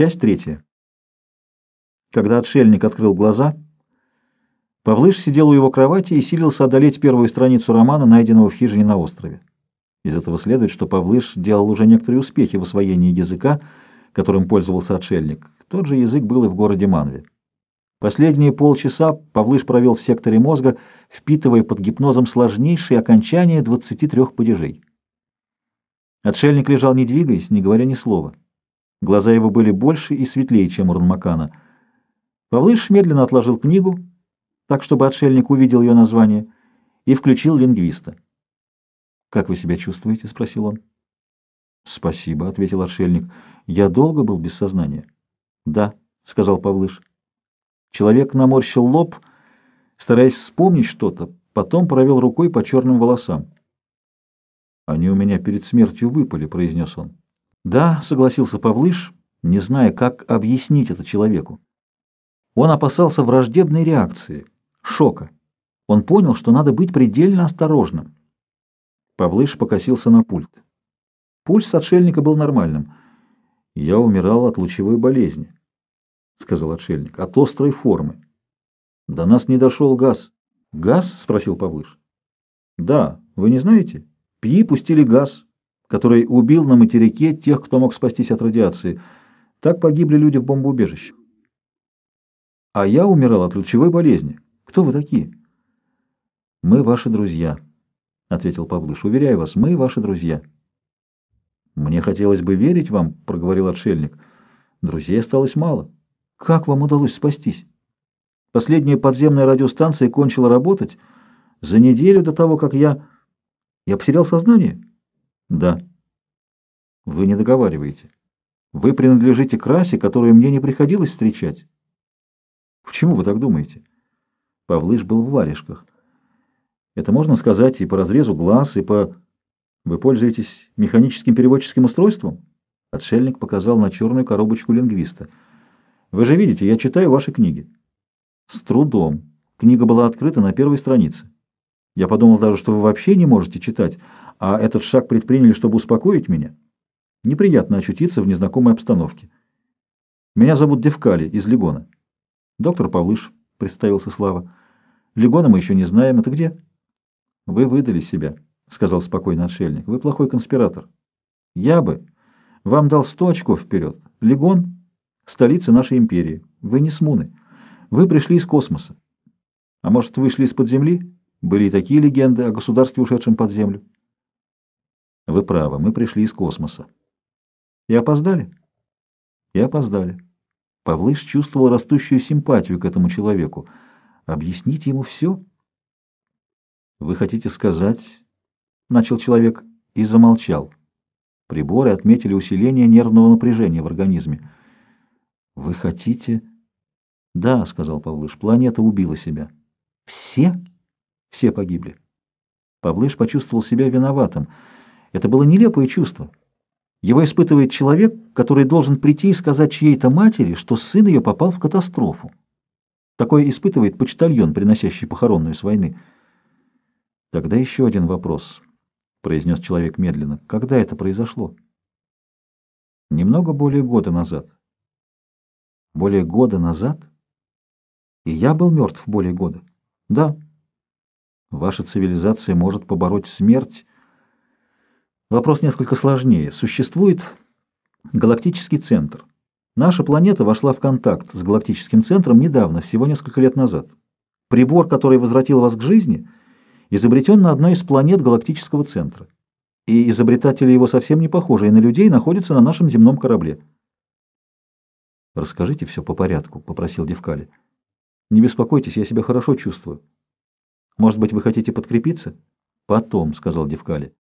Часть третья. Когда отшельник открыл глаза, Павлыш сидел у его кровати и силился одолеть первую страницу романа, найденного в хижине на острове. Из этого следует, что Павлыш делал уже некоторые успехи в освоении языка, которым пользовался отшельник. Тот же язык был и в городе Манве. Последние полчаса Павлыш провел в секторе мозга, впитывая под гипнозом сложнейшие окончания 23 падежей. Отшельник лежал не двигаясь, не говоря ни слова. Глаза его были больше и светлее, чем у Ранмакана. Павлыш медленно отложил книгу, так, чтобы отшельник увидел ее название, и включил лингвиста. «Как вы себя чувствуете?» — спросил он. «Спасибо», — ответил отшельник. «Я долго был без сознания?» «Да», — сказал Павлыш. Человек наморщил лоб, стараясь вспомнить что-то, потом провел рукой по черным волосам. «Они у меня перед смертью выпали», — произнес он. «Да», — согласился Павлыш, не зная, как объяснить это человеку. Он опасался враждебной реакции, шока. Он понял, что надо быть предельно осторожным. Павлыш покосился на пульт. Пульс отшельника был нормальным. «Я умирал от лучевой болезни», — сказал отшельник, — «от острой формы». «До нас не дошел газ». «Газ?» — спросил Павлыш. «Да, вы не знаете? Пьи пустили газ, который убил на материке тех, кто мог спастись от радиации. Так погибли люди в бомбоубежищах. А я умирал от лучевой болезни. Кто вы такие? Мы ваши друзья, ответил Павлыш. Уверяю вас, мы ваши друзья. Мне хотелось бы верить вам, проговорил отшельник. Друзей осталось мало. Как вам удалось спастись? Последняя подземная радиостанция кончила работать за неделю до того, как я... Я потерял сознание? Да. Вы не договариваете. Вы принадлежите к расе, которую мне не приходилось встречать. Почему вы так думаете? Павлыш был в варежках. Это можно сказать и по разрезу глаз, и по... Вы пользуетесь механическим переводческим устройством? Отшельник показал на черную коробочку лингвиста. Вы же видите, я читаю ваши книги. С трудом. Книга была открыта на первой странице. Я подумал даже, что вы вообще не можете читать, а этот шаг предприняли, чтобы успокоить меня. Неприятно очутиться в незнакомой обстановке. Меня зовут Девкали из Легона. «Доктор Павлыш», — представился Слава. «Легона мы еще не знаем. Это где?» «Вы выдали себя», — сказал спокойно отшельник. «Вы плохой конспиратор. Я бы вам дал сто очков вперед. Легон — столица нашей империи. Вы не смуны. Вы пришли из космоса. А может, вышли из-под земли? Были и такие легенды о государстве, ушедшем под землю». «Вы правы, мы пришли из космоса». «И опоздали?» «И опоздали». Павлыш чувствовал растущую симпатию к этому человеку. Объясните ему все? «Вы хотите сказать...» — начал человек и замолчал. Приборы отметили усиление нервного напряжения в организме. «Вы хотите...» «Да», — сказал Павлыш, — «планета убила себя». «Все?» «Все погибли». Павлыш почувствовал себя виноватым. Это было нелепое чувство. Его испытывает человек, который должен прийти и сказать чьей-то матери, что сын ее попал в катастрофу. Такое испытывает почтальон, приносящий похоронную с войны. Тогда еще один вопрос, — произнес человек медленно. Когда это произошло? Немного более года назад. Более года назад? И я был мертв более года. Да. Ваша цивилизация может побороть смерть, Вопрос несколько сложнее. Существует галактический центр. Наша планета вошла в контакт с галактическим центром недавно, всего несколько лет назад. Прибор, который возвратил вас к жизни, изобретен на одной из планет галактического центра. И изобретатели его совсем не похожие на людей находятся на нашем земном корабле. «Расскажите все по порядку», — попросил Девкали. «Не беспокойтесь, я себя хорошо чувствую. Может быть, вы хотите подкрепиться?» «Потом», — сказал Девкали.